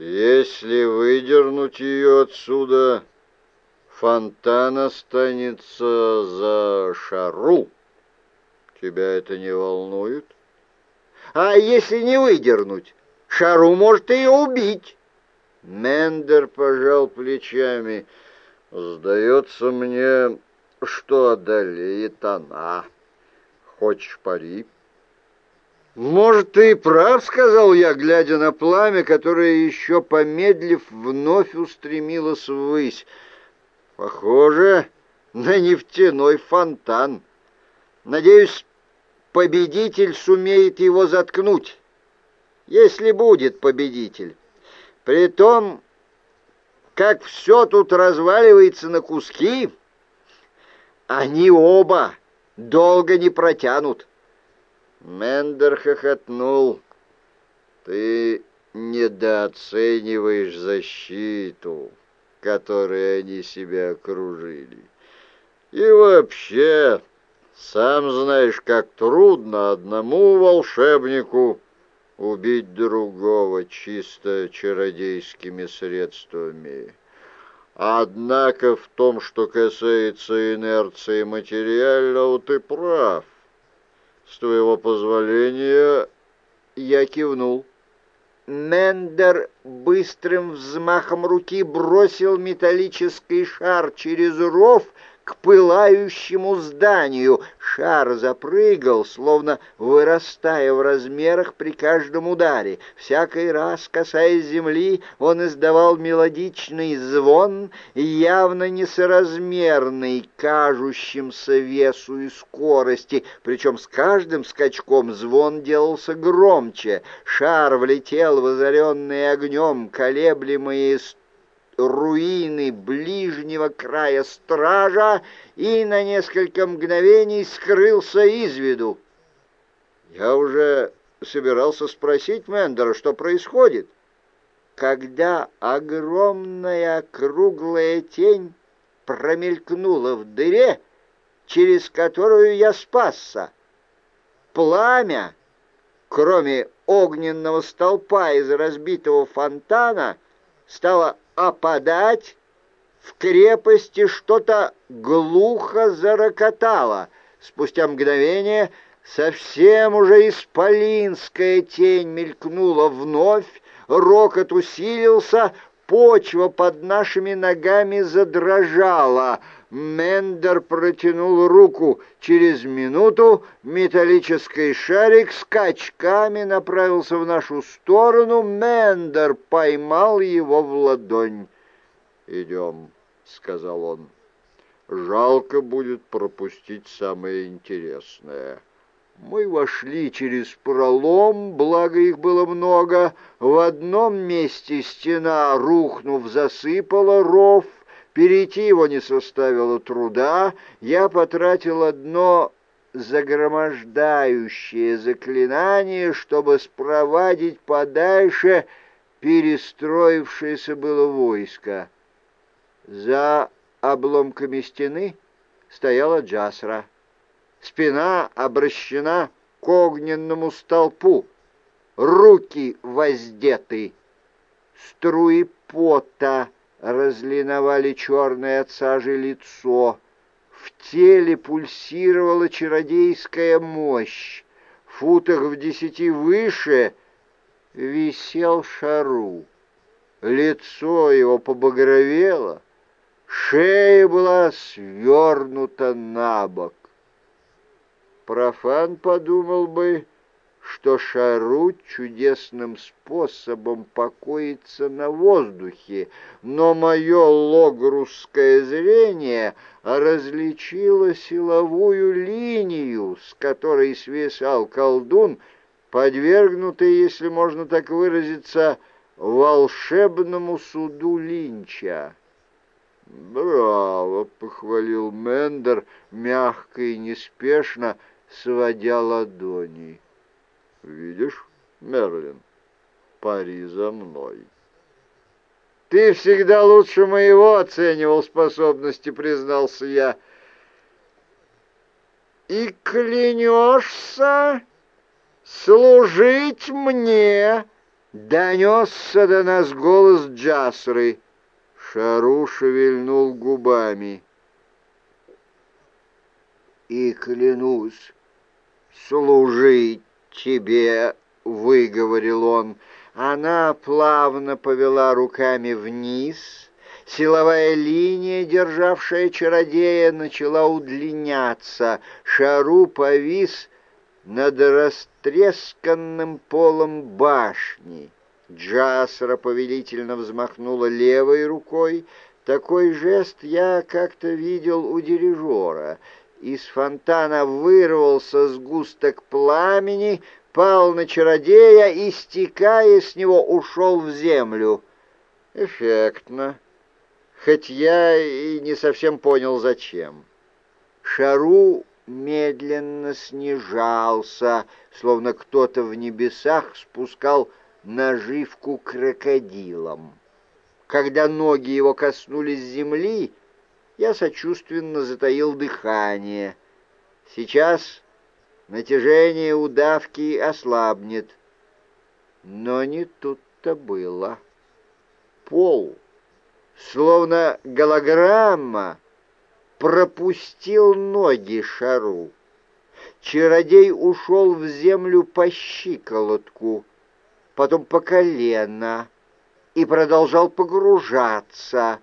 Если выдернуть ее отсюда, фонтан останется за шару. Тебя это не волнует? А если не выдернуть? Шару может ее убить. Мендер пожал плечами. Сдается мне, что одолеет она. Хочешь пари? «Может, ты и прав», — сказал я, глядя на пламя, которое, еще помедлив, вновь устремилось ввысь. «Похоже на нефтяной фонтан. Надеюсь, победитель сумеет его заткнуть, если будет победитель. При том, как все тут разваливается на куски, они оба долго не протянут». Мендер хохотнул. «Ты недооцениваешь защиту, которой они себя окружили. И вообще, сам знаешь, как трудно одному волшебнику убить другого чисто чародейскими средствами. Однако в том, что касается инерции материального, ты прав. С твоего позволения я кивнул. Мендер быстрым взмахом руки бросил металлический шар через ров к пылающему зданию. Шар запрыгал, словно вырастая в размерах при каждом ударе. Всякий раз, касаясь земли, он издавал мелодичный звон, явно несоразмерный кажущимся весу и скорости, причем с каждым скачком звон делался громче. Шар влетел в озаренный огнем колеблемые руины ближнего края стража и на несколько мгновений скрылся из виду. Я уже собирался спросить Мендера, что происходит, когда огромная круглая тень промелькнула в дыре, через которую я спасся. Пламя, кроме огненного столпа из разбитого фонтана, стало опадать, в крепости что-то глухо зарокотало. Спустя мгновение совсем уже исполинская тень мелькнула вновь, рокот усилился, почва под нашими ногами задрожала. Мендер протянул руку. Через минуту металлический шарик скачками направился в нашу сторону. Мендер поймал его в ладонь. «Идем», — сказал он. «Жалко будет пропустить самое интересное». Мы вошли через пролом, благо их было много. В одном месте стена, рухнув, засыпала ров. Перейти его не составило труда. Я потратил одно загромождающее заклинание, чтобы спровадить подальше перестроившееся было войско. За обломками стены стояла Джасра спина обращена к огненному столпу, руки воздеты, струи пота разлиновали черное от сажи лицо, в теле пульсировала чародейская мощь, в футах в десяти выше висел шару. Лицо его побагровело, шея была свернута на бок. Профан подумал бы, что шару чудесным способом покоится на воздухе, но мое логрусское зрение различило силовую линию, с которой свисал колдун, подвергнутый, если можно так выразиться, волшебному суду Линча. «Браво!» — похвалил Мендер мягко и неспешно, — сводя ладони. «Видишь, Мерлин, пари за мной». «Ты всегда лучше моего оценивал способности», — признался я. «И клянешься служить мне Донесся до нас голос Джасры. Шару шевельнул губами. И клянусь служить тебе, — выговорил он. Она плавно повела руками вниз. Силовая линия, державшая чародея, начала удлиняться. Шару повис над растресканным полом башни. Джасра повелительно взмахнула левой рукой. Такой жест я как-то видел у дирижера. Из фонтана вырвался сгусток пламени, пал на чародея и, стекая с него, ушел в землю. Эффектно, хоть я и не совсем понял, зачем. Шару медленно снижался, словно кто-то в небесах спускал наживку крокодилам. Когда ноги его коснулись земли, я сочувственно затаил дыхание. Сейчас натяжение удавки ослабнет. Но не тут-то было. Пол, словно голограмма, пропустил ноги шару. Чародей ушел в землю по щиколотку, потом по колено и продолжал погружаться.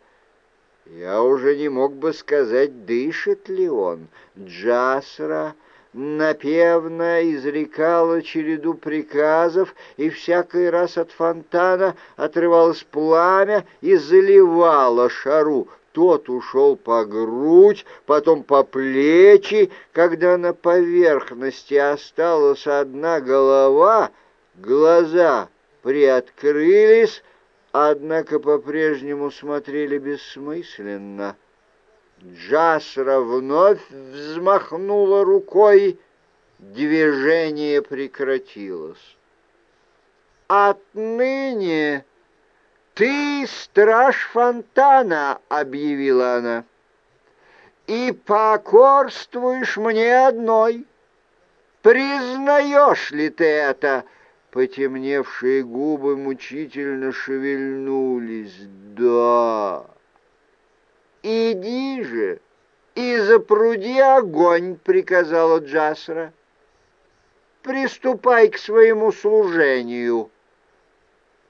Я уже не мог бы сказать, дышит ли он. Джасра напевно изрекала череду приказов, и всякий раз от фонтана отрывалось пламя и заливало шару. Тот ушел по грудь, потом по плечи. Когда на поверхности осталась одна голова, глаза приоткрылись, однако по-прежнему смотрели бессмысленно. Джасра вновь взмахнула рукой, движение прекратилось. «Отныне ты страж фонтана», — объявила она, — «и покорствуешь мне одной. Признаешь ли ты это?» Потемневшие губы мучительно шевельнулись. «Да». «Иди же и запруди огонь», — приказала Джасра. «Приступай к своему служению».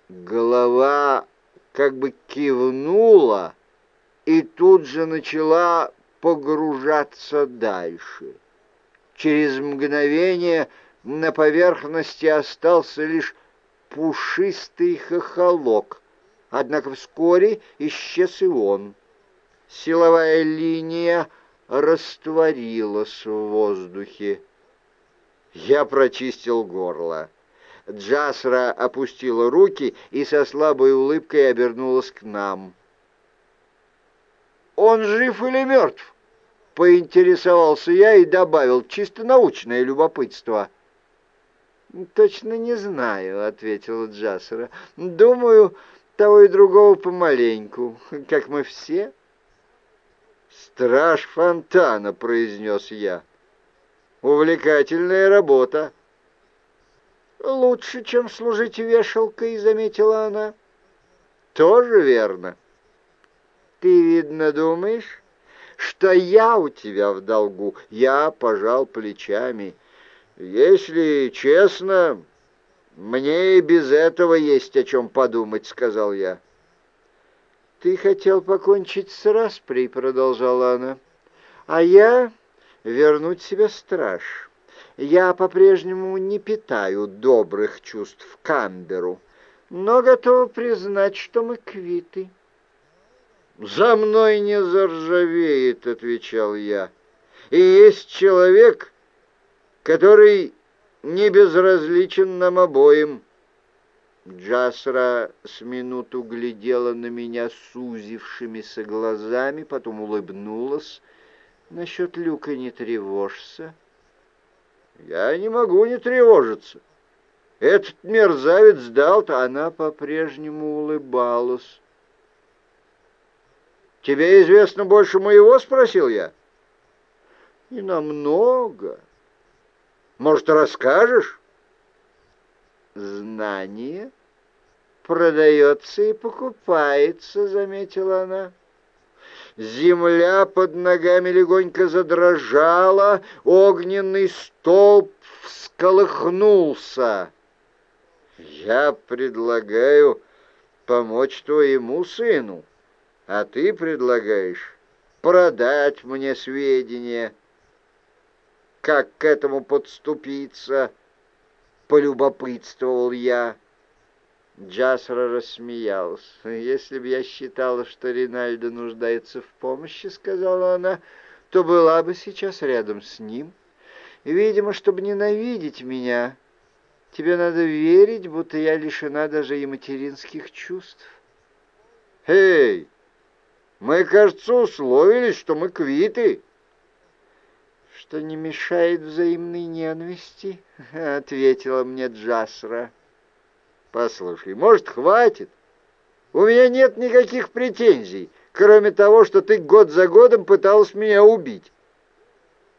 Голова как бы кивнула и тут же начала погружаться дальше. Через мгновение на поверхности остался лишь пушистый хохолок, однако вскоре исчез и он. Силовая линия растворилась в воздухе. Я прочистил горло. Джасра опустила руки и со слабой улыбкой обернулась к нам. «Он жив или мертв?» — поинтересовался я и добавил чисто научное любопытство. «Точно не знаю», — ответила Джасра. «Думаю, того и другого помаленьку, как мы все». «Страж фонтана», — произнес я. «Увлекательная работа». «Лучше, чем служить вешалкой», — заметила она. «Тоже верно. Ты, видно, думаешь, что я у тебя в долгу?» Я пожал плечами. «Если честно, мне и без этого есть о чем подумать», — сказал я. «Ты хотел покончить с распрей», — продолжала она, — «а я вернуть себе страж. Я по-прежнему не питаю добрых чувств Камберу, но готова признать, что мы квиты». «За мной не заржавеет», — отвечал я. «И есть человек, который не безразличен нам обоим». Джасра с минуту глядела на меня сузившимися глазами, потом улыбнулась. «Насчет Люка не тревожься». «Я не могу не тревожиться. Этот мерзавец дал-то, она по-прежнему улыбалась». «Тебе известно больше моего?» — спросил я. «И намного. Может, расскажешь?» «Знание продается и покупается», — заметила она. Земля под ногами легонько задрожала, огненный столб всколыхнулся. «Я предлагаю помочь твоему сыну, а ты предлагаешь продать мне сведения. Как к этому подступиться?» — полюбопытствовал я. Джасра рассмеялся. «Если бы я считала, что Ринальдо нуждается в помощи, — сказала она, — то была бы сейчас рядом с ним. Видимо, чтобы ненавидеть меня, тебе надо верить, будто я лишена даже и материнских чувств». «Эй, мы, кажется, условились, что мы квиты» что не мешает взаимной ненависти, — ответила мне Джасра. Послушай, может, хватит? У меня нет никаких претензий, кроме того, что ты год за годом пыталась меня убить.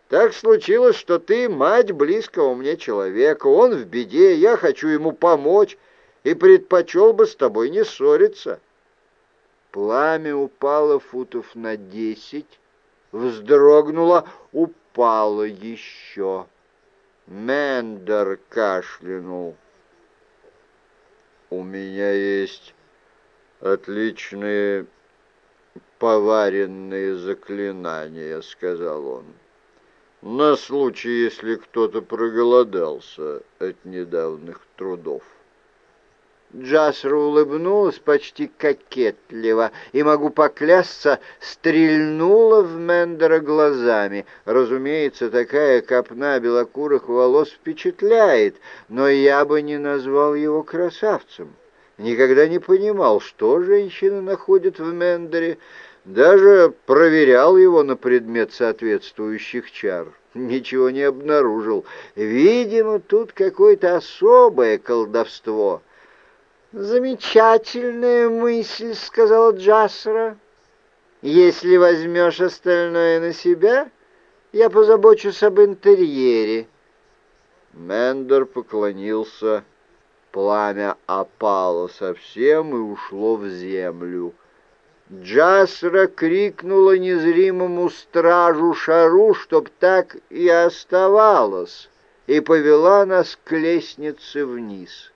Так случилось, что ты мать близкого мне человека, он в беде, я хочу ему помочь и предпочел бы с тобой не ссориться. Пламя упало футов на десять, вздрогнуло, упало еще. Мендер кашлянул. «У меня есть отличные поваренные заклинания», — сказал он, «на случай, если кто-то проголодался от недавних трудов». Джасра улыбнулась почти кокетливо и, могу поклясться, стрельнула в Мендера глазами. Разумеется, такая копна белокурых волос впечатляет, но я бы не назвал его красавцем. Никогда не понимал, что женщины находят в Мендере, даже проверял его на предмет соответствующих чар. Ничего не обнаружил. Видимо, тут какое-то особое колдовство — «Замечательная мысль», — сказала Джасра. «Если возьмешь остальное на себя, я позабочусь об интерьере». Мендер поклонился. Пламя опало совсем и ушло в землю. Джасра крикнула незримому стражу Шару, чтоб так и оставалось, и повела нас к лестнице вниз.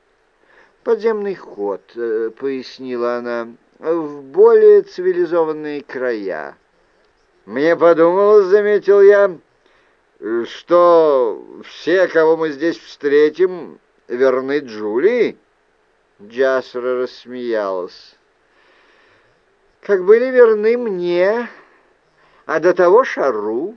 «Подземный ход», э, — пояснила она, — «в более цивилизованные края». «Мне подумалось, — заметил я, — что все, кого мы здесь встретим, верны Джулии?» Джасра рассмеялась. «Как были верны мне, а до того Шару,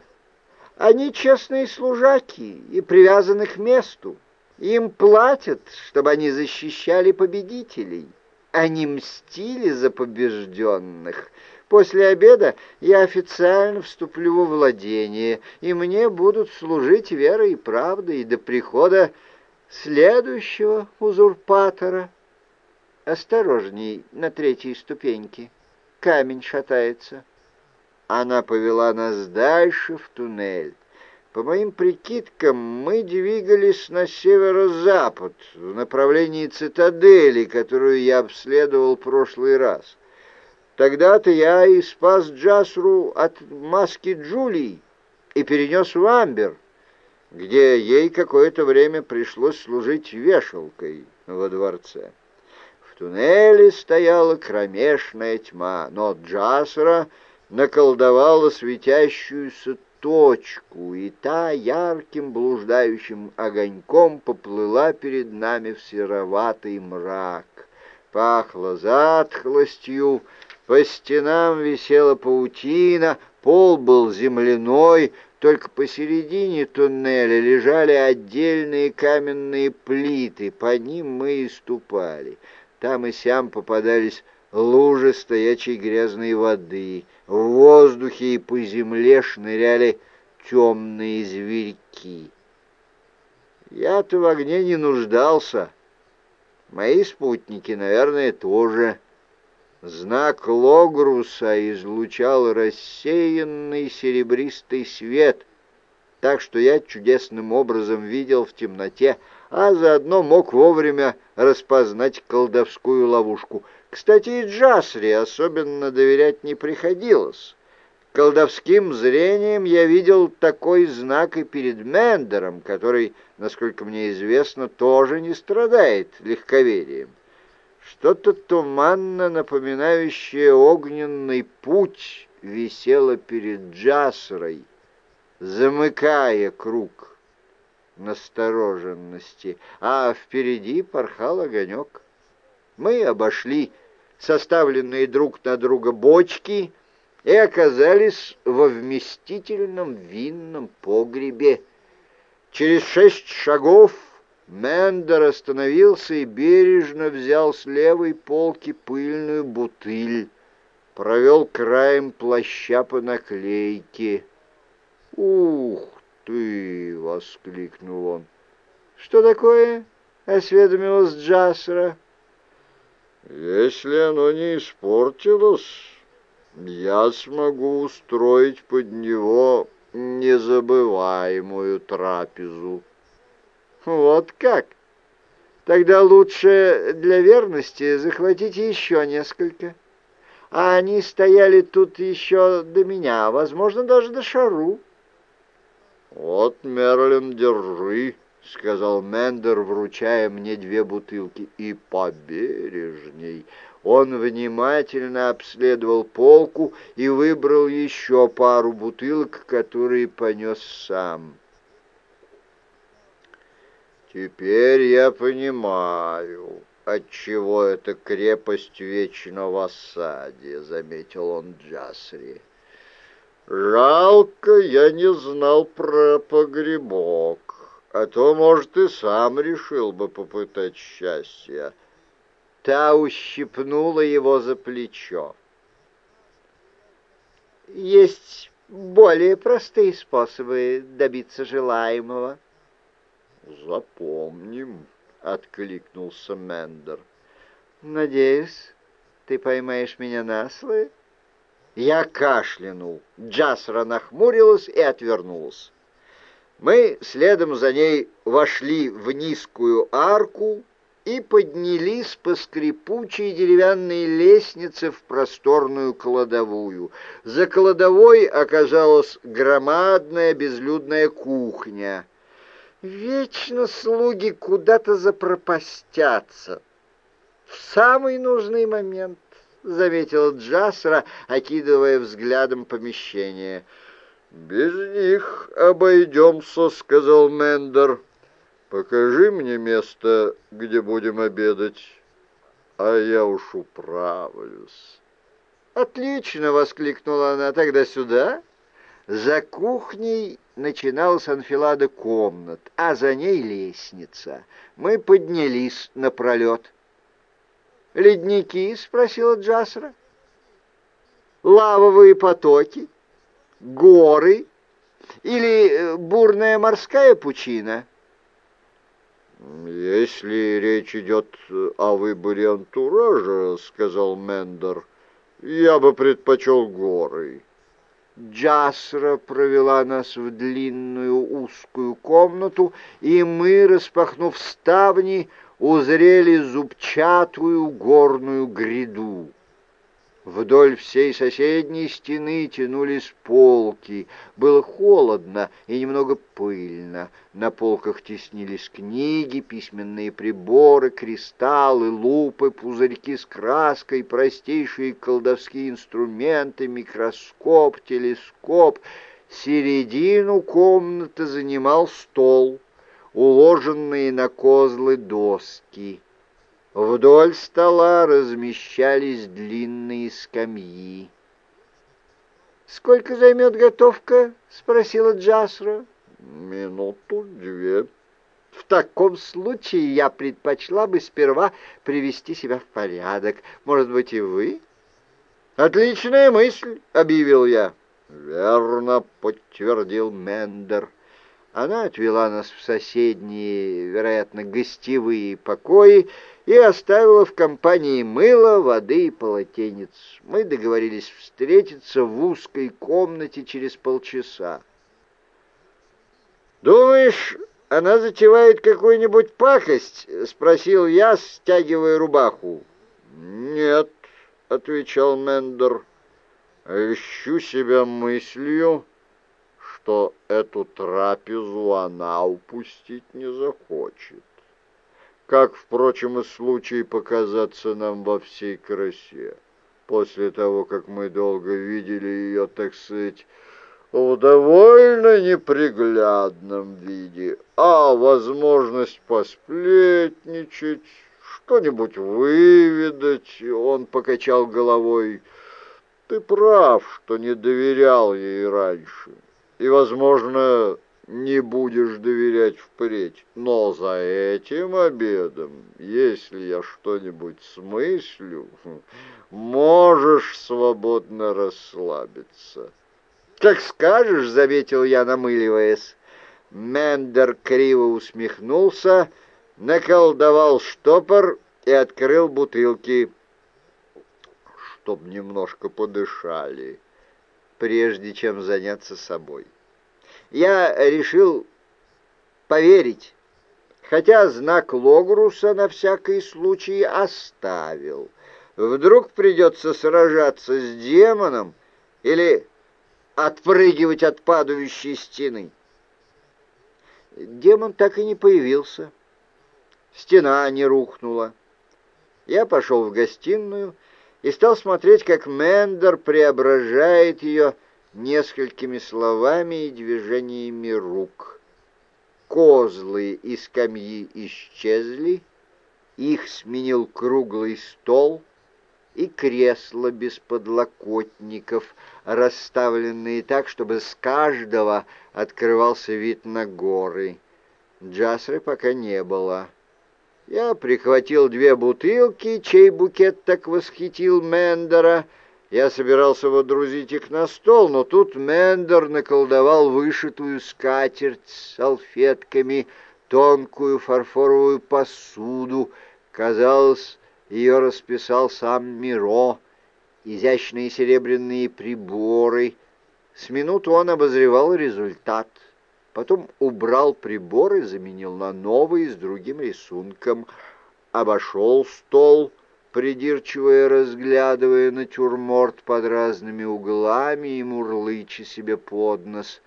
они честные служаки и привязаны к месту». Им платят, чтобы они защищали победителей. Они мстили за побежденных. После обеда я официально вступлю во владение, и мне будут служить верой и правдой до прихода следующего узурпатора. Осторожней на третьей ступеньке. Камень шатается. Она повела нас дальше в туннель. По моим прикидкам, мы двигались на северо-запад, в направлении цитадели, которую я обследовал в прошлый раз. Тогда-то я и спас Джасру от маски Джулии и перенес в Амбер, где ей какое-то время пришлось служить вешалкой во дворце. В туннеле стояла кромешная тьма, но Джасра наколдовала светящуюся точку, и та ярким блуждающим огоньком поплыла перед нами в сероватый мрак. Пахло затхлостью, по стенам висела паутина, пол был земляной, только посередине туннеля лежали отдельные каменные плиты, по ним мы и ступали. Там и сям попадались лужи стоячей грязной воды. В воздухе и по земле шныряли темные зверьки. Я-то в огне не нуждался. Мои спутники, наверное, тоже. Знак Логруса излучал рассеянный серебристый свет, так что я чудесным образом видел в темноте а заодно мог вовремя распознать колдовскую ловушку. Кстати, и Джасре особенно доверять не приходилось. Колдовским зрением я видел такой знак и перед Мендером, который, насколько мне известно, тоже не страдает легковерием. Что-то туманно напоминающее огненный путь висело перед Джасрой, замыкая круг настороженности, а впереди порхал огонек. Мы обошли составленные друг на друга бочки и оказались во вместительном винном погребе. Через шесть шагов Мендер остановился и бережно взял с левой полки пыльную бутыль, провел краем плаща по наклейке. «Ух ты!» — воскликнул он. «Что такое?» — осведомилась Джасра. «Если оно не испортилось, я смогу устроить под него незабываемую трапезу». «Вот как? Тогда лучше для верности захватите еще несколько. А они стояли тут еще до меня, возможно, даже до Шару». «Вот, Мерлин, держи», — сказал Мендер, вручая мне две бутылки. «И побережней». Он внимательно обследовал полку и выбрал еще пару бутылок, которые понес сам. «Теперь я понимаю, отчего эта крепость вечно в осаде», — заметил он Джасри. «Жалко, я не знал про погребок, а то, может, и сам решил бы попытать счастья». Та ущипнула его за плечо. «Есть более простые способы добиться желаемого». «Запомним», — откликнулся Мендер. «Надеюсь, ты поймаешь меня на слово?» Я кашлянул. Джасра нахмурилась и отвернулась. Мы следом за ней вошли в низкую арку и поднялись по скрипучей деревянной лестнице в просторную кладовую. За кладовой оказалась громадная безлюдная кухня. Вечно слуги куда-то запропастятся. В самый нужный момент заметила Джасра, окидывая взглядом помещение. «Без них обойдемся», — сказал Мендер. «Покажи мне место, где будем обедать, а я уж управлюсь». «Отлично!» — воскликнула она. «Тогда сюда?» За кухней начиналась анфилада комнат, а за ней лестница. Мы поднялись напролет. «Ледники?» — спросила Джасра. «Лавовые потоки? Горы? Или э, бурная морская пучина?» «Если речь идет о выборе антуража, — сказал Мендер, — я бы предпочел горы». Джасра провела нас в длинную узкую комнату, и мы, распахнув ставни, узрели зубчатую горную гряду. Вдоль всей соседней стены тянулись полки. Было холодно и немного пыльно. На полках теснились книги, письменные приборы, кристаллы, лупы, пузырьки с краской, простейшие колдовские инструменты, микроскоп, телескоп. Середину комнаты занимал стол уложенные на козлы доски. Вдоль стола размещались длинные скамьи. «Сколько займет готовка?» — спросила Джасра. «Минуту-две». «В таком случае я предпочла бы сперва привести себя в порядок. Может быть, и вы?» «Отличная мысль», — объявил я. «Верно», — подтвердил Мендер. Она отвела нас в соседние, вероятно, гостевые покои и оставила в компании мыла, воды и полотенец. Мы договорились встретиться в узкой комнате через полчаса. «Думаешь, она затевает какую-нибудь пакость?» — спросил я, стягивая рубаху. «Нет», — отвечал Мендер, — «ищу себя мыслью, что эту трапезу она упустить не захочет. Как, впрочем, и случай показаться нам во всей красе, после того, как мы долго видели ее, так сказать, в довольно неприглядном виде, а возможность посплетничать, что-нибудь выведать, он покачал головой. Ты прав, что не доверял ей раньше, и, возможно, не будешь доверять впредь. Но за этим обедом, если я что-нибудь смыслю, можешь свободно расслабиться». «Как скажешь», — заметил я, намыливаясь. Мендер криво усмехнулся, наколдовал штопор и открыл бутылки. «Чтоб немножко подышали», прежде чем заняться собой. Я решил поверить, хотя знак Логруса на всякий случай оставил. Вдруг придется сражаться с демоном или отпрыгивать от падающей стены. Демон так и не появился. Стена не рухнула. Я пошел в гостиную и стал смотреть, как Мендер преображает ее несколькими словами и движениями рук. Козлы и скамьи исчезли, их сменил круглый стол — и кресла без подлокотников, расставленные так, чтобы с каждого открывался вид на горы. Джасры пока не было. Я прихватил две бутылки, чей букет так восхитил Мендера. Я собирался водрузить их на стол, но тут Мендер наколдовал вышитую скатерть с салфетками, тонкую фарфоровую посуду. Казалось, ее расписал сам Миро, изящные серебряные приборы. С минуту он обозревал результат. Потом убрал приборы, заменил на новые с другим рисунком. Обошел стол, придирчиво разглядывая натюрморт под разными углами и мурлыча себе под нос.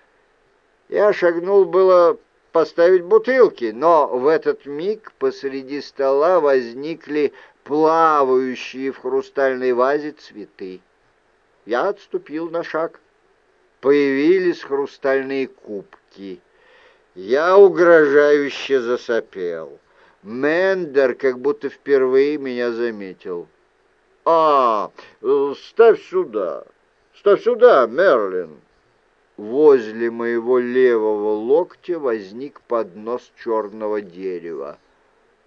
Я шагнул было поставить бутылки, но в этот миг посреди стола возникли плавающие в хрустальной вазе цветы. Я отступил на шаг. Появились хрустальные кубки. Я угрожающе засопел. Мендер как будто впервые меня заметил. «А, ставь сюда, ставь сюда, Мерлин!» Возле моего левого локтя возник поднос черного дерева.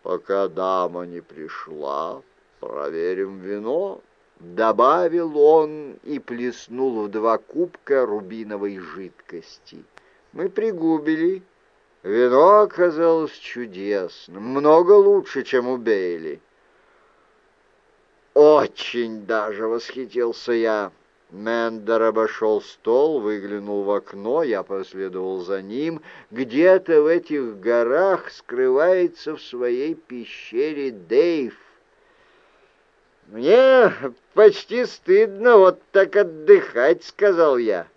Пока дама не пришла, проверим вино. Добавил он и плеснул в два кубка рубиновой жидкости. Мы пригубили. Вино оказалось чудесным, много лучше, чем у Бейли. Очень даже восхитился я. Мендер обошел стол, выглянул в окно, я последовал за ним. Где-то в этих горах скрывается в своей пещере Дейв. «Мне почти стыдно вот так отдыхать», — сказал я.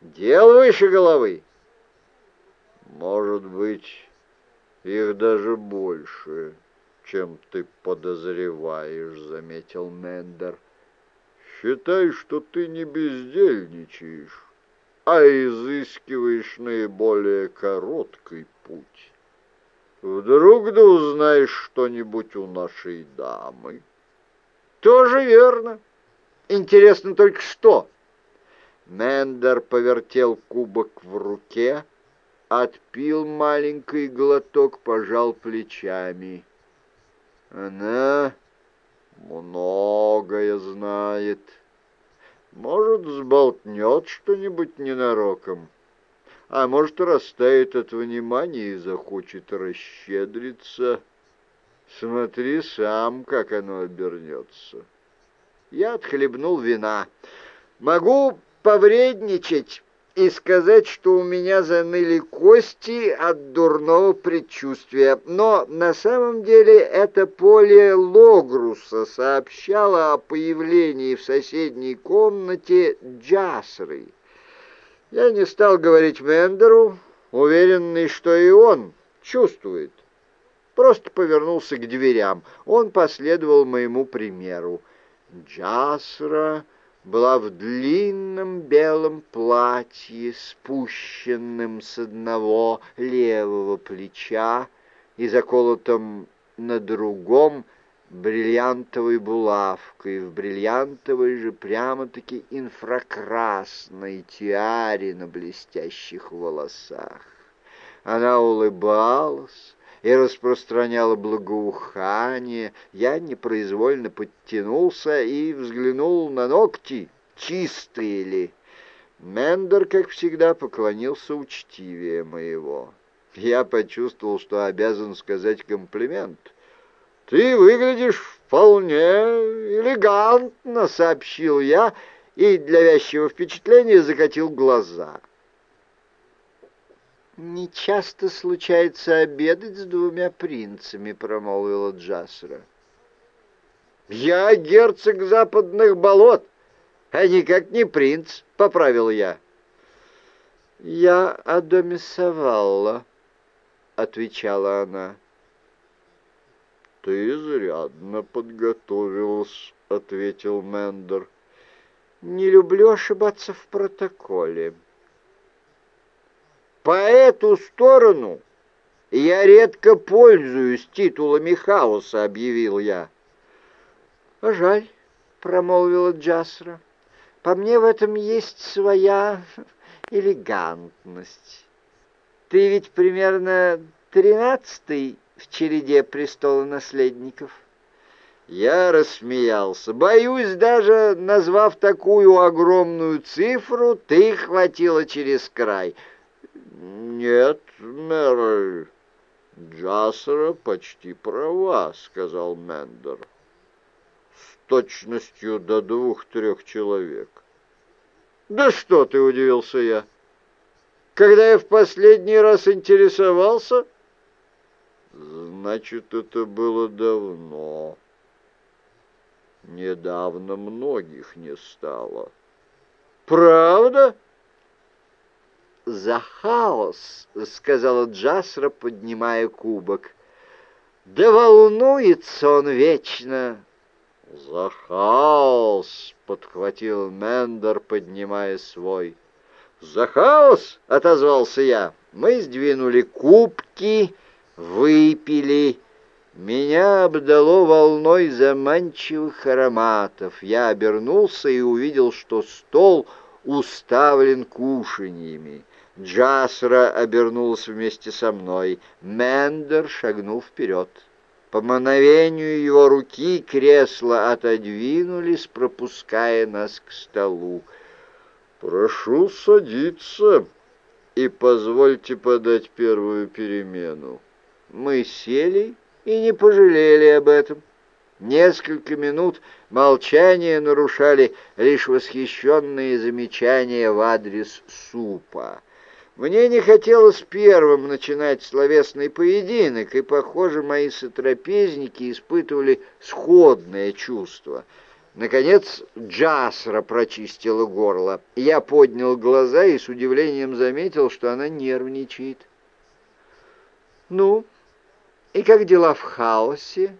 «Дел выше головы». «Может быть, их даже больше, чем ты подозреваешь», — заметил Мендер. Считай, что ты не бездельничаешь, а изыскиваешь наиболее короткий путь. Вдруг да узнаешь что-нибудь у нашей дамы. Тоже верно. Интересно только что. Мендер повертел кубок в руке, отпил маленький глоток, пожал плечами. Она многое знает. Может, сболтнет что-нибудь ненароком, а может, растает от внимания и захочет расщедриться. Смотри сам, как оно обернется. Я отхлебнул вина. Могу повредничать, и сказать, что у меня заныли кости от дурного предчувствия. Но на самом деле это поле Логруса сообщало о появлении в соседней комнате Джасры. Я не стал говорить Мендеру, уверенный, что и он чувствует. Просто повернулся к дверям. Он последовал моему примеру. Джасра была в длинном белом платье, спущенном с одного левого плеча и заколотом на другом бриллиантовой булавкой, в бриллиантовой же прямо-таки инфракрасной тиаре на блестящих волосах. Она улыбалась, и распространяла благоухание, я непроизвольно подтянулся и взглянул на ногти, чистые ли. Мендер, как всегда, поклонился учтивее моего. Я почувствовал, что обязан сказать комплимент. «Ты выглядишь вполне элегантно», — сообщил я, и для вязчего впечатления закатил глаза. «Не часто случается обедать с двумя принцами», — промолвила Джасра. «Я герцог западных болот, а никак не принц», — поправил я. «Я о доме Савалла», — отвечала она. «Ты изрядно подготовилась», — ответил Мендер. «Не люблю ошибаться в протоколе». По эту сторону я редко пользуюсь титулами хаоса, объявил я. «А жаль, промолвила Джасра. По мне в этом есть своя элегантность. Ты ведь примерно тринадцатый в череде престола наследников. Я рассмеялся. Боюсь, даже назвав такую огромную цифру, ты хватила через край. «Нет, Мэрой, Джасера почти права», — сказал Мендер. «С точностью до двух-трех человек». «Да что ты!» — удивился я. «Когда я в последний раз интересовался...» «Значит, это было давно. Недавно многих не стало». «Правда?» За хаос», — сказала Джасра, поднимая кубок. «Да волнуется он вечно». «За хаос!» — подхватил Мендер, поднимая свой. «За хаос!» — отозвался я. Мы сдвинули кубки, выпили. Меня обдало волной заманчивых ароматов. Я обернулся и увидел, что стол уставлен кушаньями. Джасра обернулась вместе со мной. Мендер шагнул вперед. По мановению его руки кресло отодвинулись, пропуская нас к столу. «Прошу садиться и позвольте подать первую перемену». Мы сели и не пожалели об этом. Несколько минут молчание нарушали лишь восхищенные замечания в адрес супа. Мне не хотелось первым начинать словесный поединок, и, похоже, мои сотрапезники испытывали сходное чувство. Наконец Джасра прочистила горло. Я поднял глаза и с удивлением заметил, что она нервничает. «Ну, и как дела в хаосе?»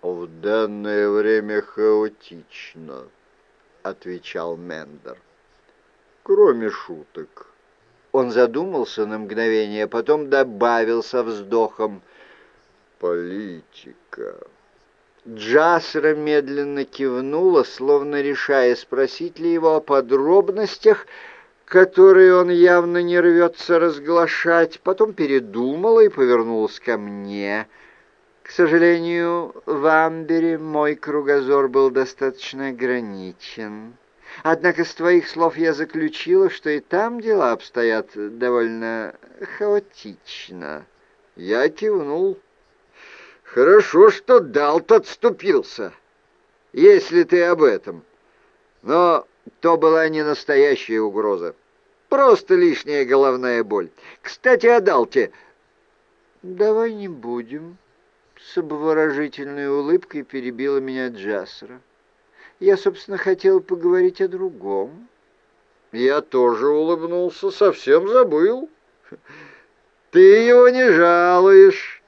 «В данное время хаотично», — отвечал Мендер кроме шуток. Он задумался на мгновение, потом добавил со вздохом «Политика». Джасра медленно кивнула, словно решая, спросить ли его о подробностях, которые он явно не рвется разглашать. Потом передумала и повернулась ко мне. К сожалению, в Амбере мой кругозор был достаточно ограничен. Однако с твоих слов я заключила, что и там дела обстоят довольно хаотично. Я кивнул. Хорошо, что Далт отступился, если ты об этом. Но То была не настоящая угроза. Просто лишняя головная боль. Кстати, о Далте. Давай не будем. С обворожительной улыбкой перебила меня Джасра. Я, собственно, хотел поговорить о другом. Я тоже улыбнулся, совсем забыл. Ты его не жалуешь.